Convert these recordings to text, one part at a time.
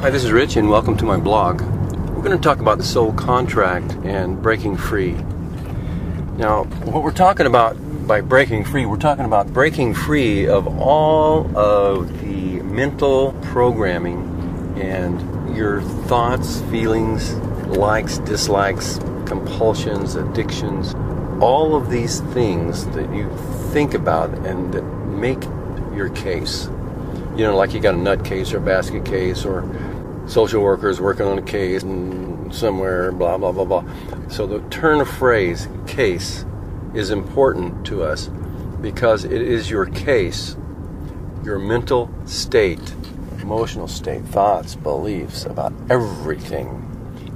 Hi, this is Rich, and welcome to my blog. We're going to talk about the soul contract and breaking free. Now, what we're talking about by breaking free, we're talking about breaking free of all of the mental programming and your thoughts, feelings, likes, dislikes, compulsions, addictions, all of these things that you think about and that make your case. You know, like you got a nut case or a basket case or social workers working on a case somewhere, blah, blah, blah, blah. So the turn of phrase, case, is important to us because it is your case, your mental state, emotional state, thoughts, beliefs about everything,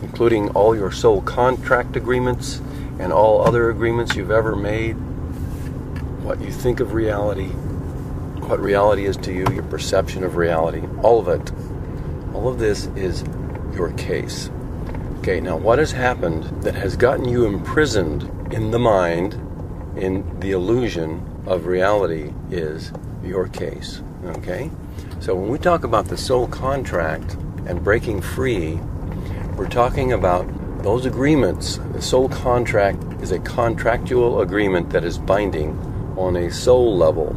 including all your soul contract agreements and all other agreements you've ever made, what you think of reality, what reality is to you, your perception of reality, all of it. All of this is your case. Okay, now what has happened that has gotten you imprisoned in the mind, in the illusion of reality, is your case. Okay? So when we talk about the soul contract and breaking free, we're talking about those agreements. The soul contract is a contractual agreement that is binding on a soul level.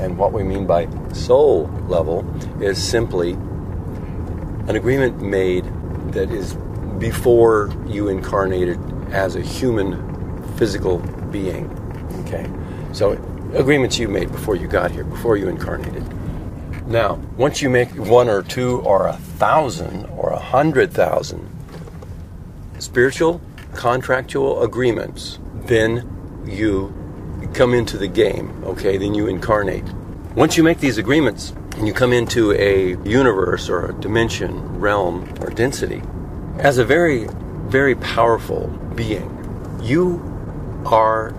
And what we mean by soul level is simply an agreement made that is before you incarnated as a human physical being. Okay? So, agreements you made before you got here, before you incarnated. Now, once you make one or two or a thousand or a hundred thousand spiritual contractual agreements, then you come into the game, okay? Then you incarnate. Once you make these agreements and you come into a universe or a dimension, realm, or density, as a very, very powerful being, you are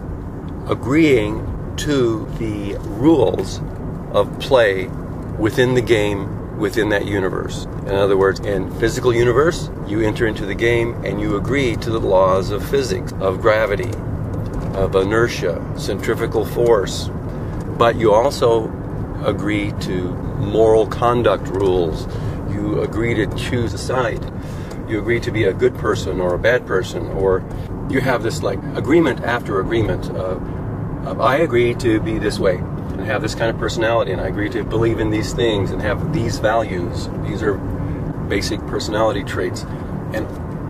agreeing to the rules of play within the game within that universe. In other words, in physical universe, you enter into the game and you agree to the laws of physics, of gravity, of inertia, centrifugal force. But you also agree to moral conduct rules. You agree to choose a side. You agree to be a good person or a bad person, or you have this like agreement after agreement of, of I agree to be this way and have this kind of personality, and I agree to believe in these things and have these values. These are basic personality traits. And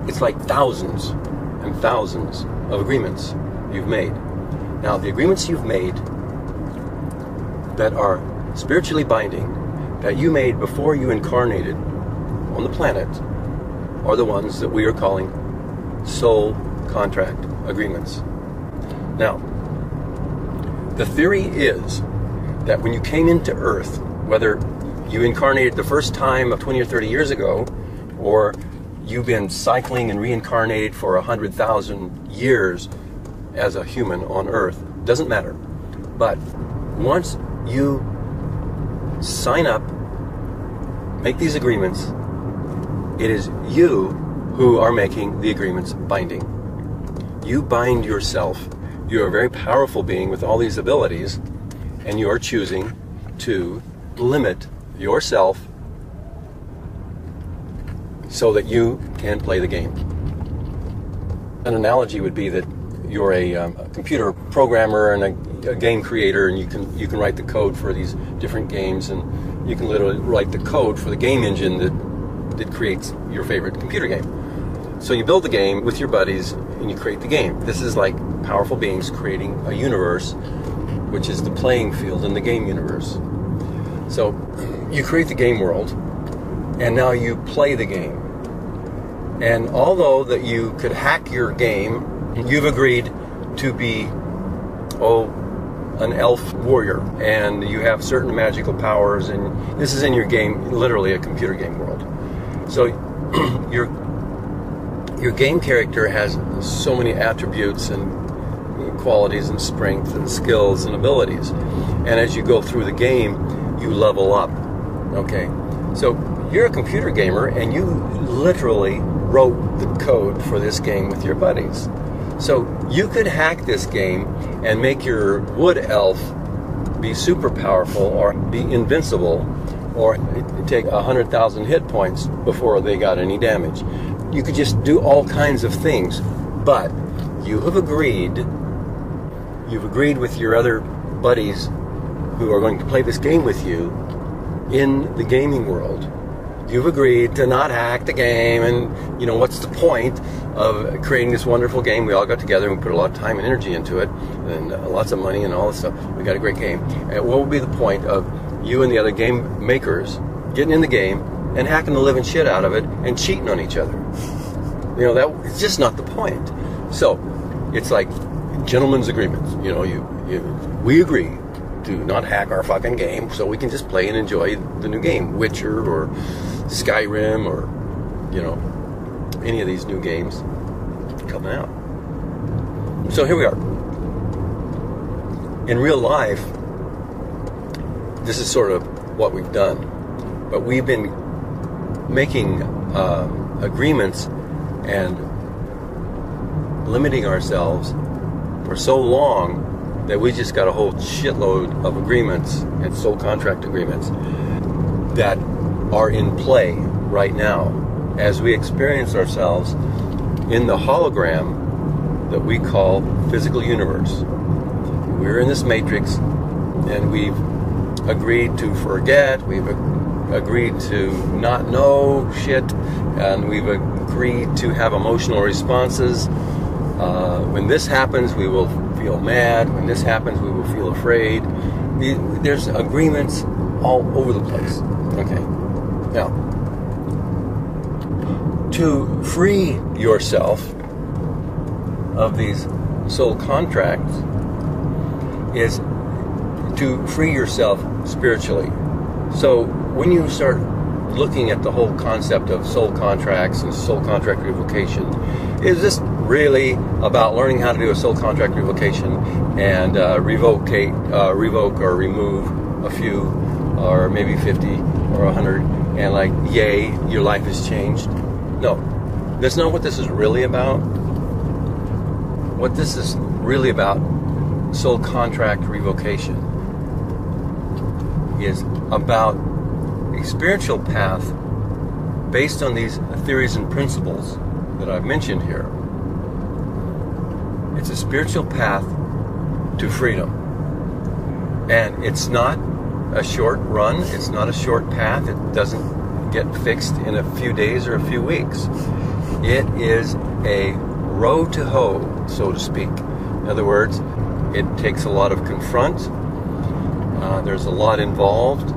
it's like thousands and thousands of agreements you've made. Now, the agreements you've made that are spiritually binding, that you made before you incarnated on the planet, are the ones that we are calling soul contract agreements. Now, the theory is that when you came into Earth, whether you incarnated the first time of 20 or 30 years ago, or you've been cycling and reincarnated for 100,000 years as a human on Earth, doesn't matter. But once you sign up, make these agreements, it is you who are making the agreements binding. You bind yourself. You are a very powerful being with all these abilities and you're choosing to limit yourself so that you can play the game. An analogy would be that you're a, um, a computer programmer and a, a, game creator, and you can you can write the code for these different games, and you can literally write the code for the game engine that that creates your favorite computer game. So you build the game with your buddies, and you create the game. This is like powerful beings creating a universe which is the playing field in the game universe. So you create the game world, and now you play the game. And although that you could hack your game, you've agreed to be, oh, an elf warrior, and you have certain magical powers, and this is in your game, literally a computer game world. So your your game character has so many attributes and qualities and strength and skills and abilities. And as you go through the game, you level up. Okay? So you're a computer gamer and you literally wrote the code for this game with your buddies. So you could hack this game and make your wood elf be super powerful or be invincible or take 100,000 hit points before they got any damage. You could just do all kinds of things, but you have agreed, you've agreed with your other buddies who are going to play this game with you in the gaming world. You've agreed to not hack the game, and you know what's the point of creating this wonderful game? We all got together and we put a lot of time and energy into it, and uh, lots of money and all this stuff. We got a great game. And what would be the point of you and the other game makers getting in the game and hacking the living shit out of it and cheating on each other? You know that it's just not the point. So it's like gentlemen's agreements. You know, you, you we agree to not hack our fucking game so we can just play and enjoy the new game, Witcher or Skyrim or you know any of these new games coming out. So here we are. In real life, this is sort of what we've done, but we've been making uh, agreements and limiting ourselves for so long that we just got a whole shitload of agreements and soul contract agreements that are in play right now as we experience ourselves in the hologram that we call physical universe. We're in this matrix and we've agreed to forget, we've agreed to not know shit, and we've agreed to have emotional responses. Uh, when this happens, we will feel mad. When this happens, we will feel afraid. There's agreements all over the place. Okay. Now, to free yourself of these soul contracts is to free yourself spiritually. So when you start looking at the whole concept of soul contracts and soul contract revocation, is this really about learning how to do a soul contract revocation and uh, revocate, uh, revoke or remove a few, or maybe 50 or 100, and like, yay, your life has changed? No, that's not what this is really about. What this is really about, soul contract revocation, is about a spiritual path based on these theories and principles that I've mentioned here. It's a spiritual path to freedom. And it's not a short run, it's not a short path, it doesn't get fixed in a few days or a few weeks. It is a row to hoe, so to speak. In other words, it takes a lot of confront, uh, there's a lot involved.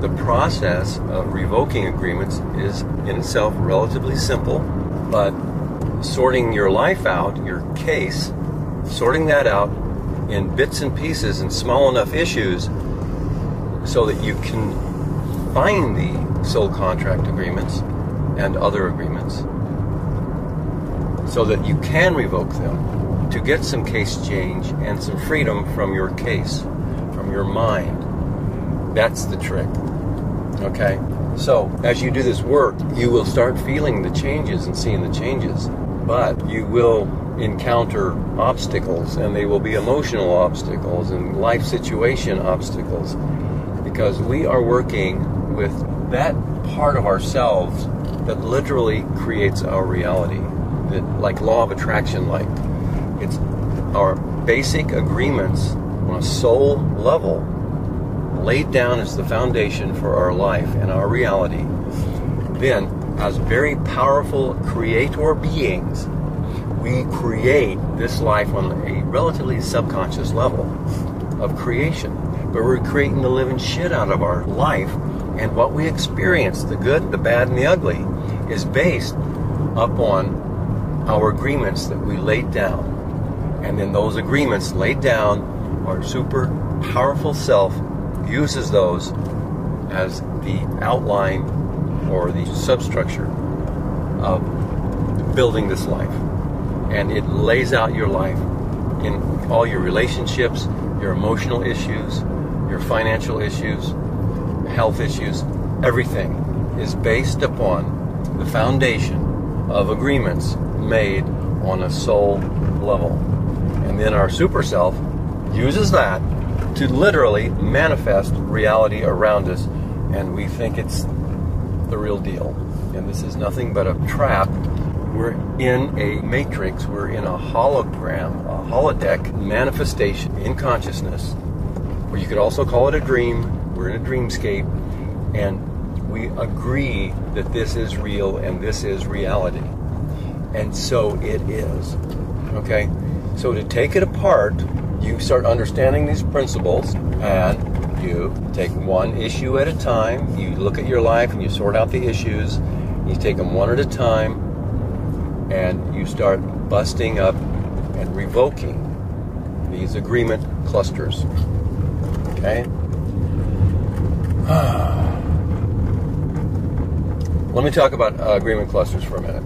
The process of revoking agreements is in itself relatively simple, but sorting your life out, your case, sorting that out in bits and pieces and small enough issues so that you can find the soul contract agreements and other agreements so that you can revoke them to get some case change and some freedom from your case, from your mind. That's the trick. Okay? So, as you do this work, you will start feeling the changes and seeing the changes but you will encounter obstacles, and they will be emotional obstacles and life situation obstacles because we are working with that part of ourselves that literally creates our reality, that, like law of attraction, like it's our basic agreements on a soul level laid down as the foundation for our life and our reality. Then as very powerful creator beings, we create this life on a relatively subconscious level of creation. But we're creating the living shit out of our life, and what we experience, the good, the bad, and the ugly, is based upon our agreements that we laid down. And then those agreements laid down, our super powerful self uses those as the outline or the substructure of building this life. And it lays out your life in all your relationships, your emotional issues, your financial issues, health issues, everything is based upon the foundation of agreements made on a soul level. And then our super self uses that to literally manifest reality around us and we think it's the real deal. And this is nothing but a trap. We're in a matrix, we're in a hologram, a holodeck manifestation in consciousness, or you could also call it a dream. We're in a dreamscape, and we agree that this is real and this is reality. And so it is. Okay? So to take it apart, you start understanding these principles and you take one issue at a time. You look at your life and you sort out the issues. You take them one at a time and you start busting up and revoking these agreement clusters. Okay? Let me talk about uh, agreement clusters for a minute.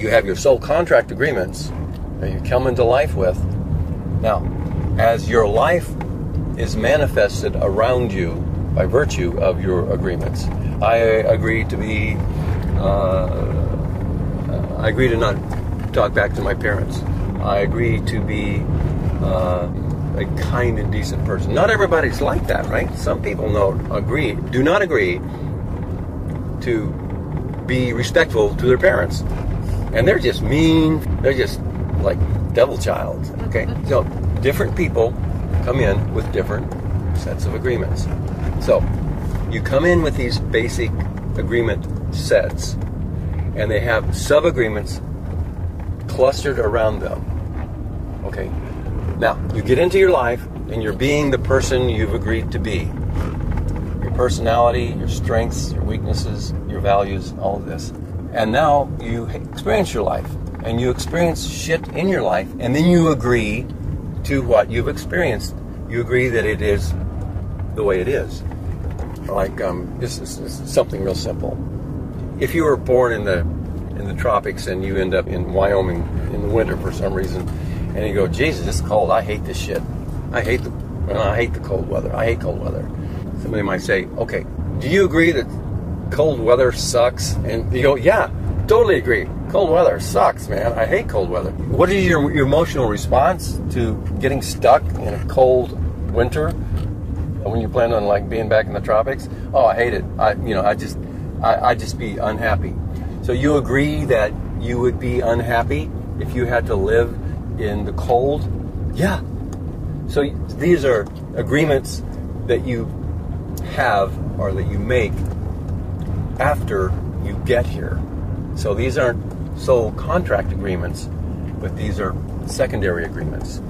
You have your soul contract agreements that you come into life with. Now, as your life is manifested around you by virtue of your agreements. I agree to be, uh, I agree to not talk back to my parents. I agree to be uh, a kind and decent person. Not everybody's like that, right? Some people know agree, do not agree to be respectful to their parents, and they're just mean. They're just like devil child. Okay, so different people come in with different sets of agreements. So, you come in with these basic agreement sets, and they have sub agreements clustered around them. Okay? Now, you get into your life, and you're being the person you've agreed to be. Your personality, your strengths, your weaknesses, your values, all of this. And now you experience your life, and you experience shit in your life, and then you agree to what you've experienced. You agree that it is the way it is. Like um, this is something real simple. If you were born in the in the tropics and you end up in Wyoming in the winter for some reason, and you go, Jesus, it's cold. I hate this shit. I hate the I hate the cold weather. I hate cold weather. Somebody might say, okay, do you agree that cold weather sucks? And you go, yeah, totally agree. Cold weather sucks, man. I hate cold weather. What is your, your emotional response to getting stuck in a cold winter when you plan on like being back in the tropics? Oh, I hate it. I, you know, I just, I, I just be unhappy. So you agree that you would be unhappy if you had to live in the cold? Yeah. So these are agreements that you have or that you make after you get here. So these aren't soul contract agreements, but these are secondary agreements.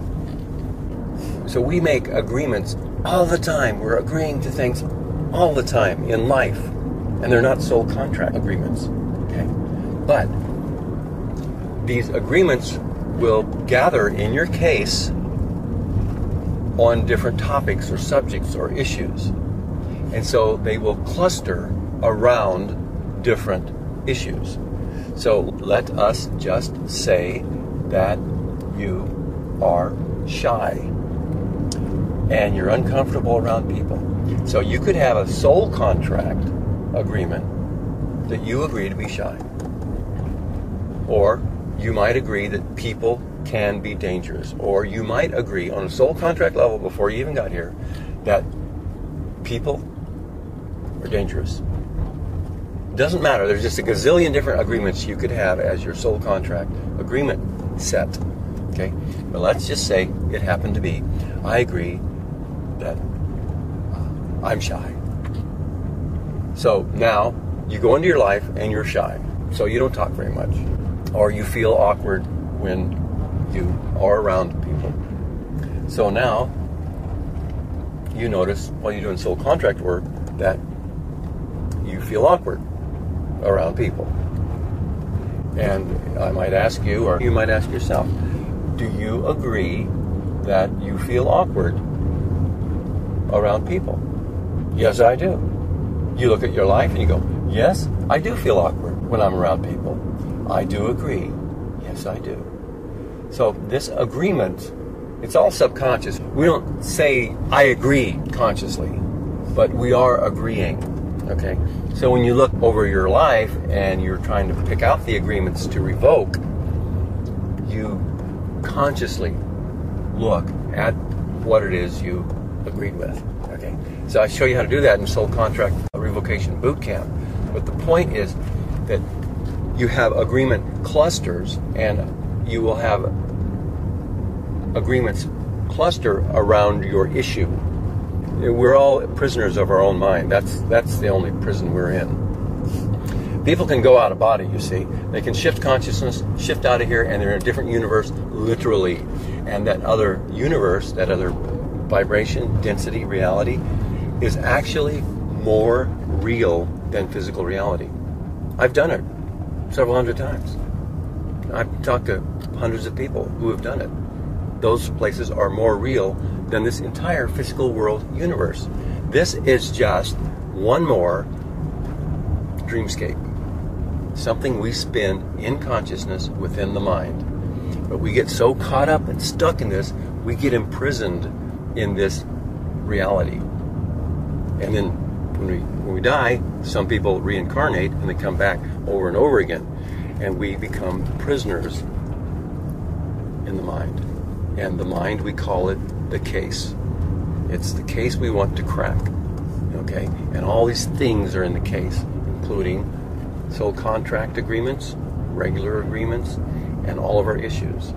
So we make agreements all the time. We're agreeing to things all the time in life, and they're not soul contract agreements. Okay? But these agreements will gather in your case on different topics or subjects or issues. And so they will cluster around different issues. So let us just say that you are shy and you're uncomfortable around people. So you could have a soul contract agreement that you agree to be shy. Or you might agree that people can be dangerous. Or you might agree on a soul contract level before you even got here that people are dangerous. Doesn't matter. There's just a gazillion different agreements you could have as your soul contract agreement set. Okay? But let's just say it happened to be I agree that uh, I'm shy. So now you go into your life and you're shy. So you don't talk very much. Or you feel awkward when you are around people. So now you notice while you're doing soul contract work that you feel awkward around people. And I might ask you, or you might ask yourself, do you agree that you feel awkward around people? Yes, I do. You look at your life and you go, yes, I do feel awkward when I'm around people. I do agree. Yes, I do. So this agreement, it's all subconscious. We don't say, I agree consciously, but we are agreeing. Okay? So when you look over your life and you're trying to pick out the agreements to revoke, you consciously look at what it is you agreed with. Okay? So I show you how to do that in Soul Contract Revocation Boot Camp. But the point is that you have agreement clusters and you will have agreements cluster around your issue. We're all prisoners of our own mind. That's that's the only prison we're in. People can go out of body, you see. They can shift consciousness, shift out of here, and they're in a different universe, literally. And that other universe, that other vibration, density, reality, is actually more real than physical reality. I've done it several hundred times. I've talked to hundreds of people who have done it. Those places are more real than this entire physical world universe. This is just one more dreamscape. Something we spin in consciousness within the mind. But we get so caught up and stuck in this, we get imprisoned in this reality. And then when we when we die, some people reincarnate and they come back over and over again, and we become prisoners in the mind. And the mind, we call it the case. It's the case we want to crack. Okay, and all these things are in the case, including soul contract agreements, regular agreements, and all of our issues.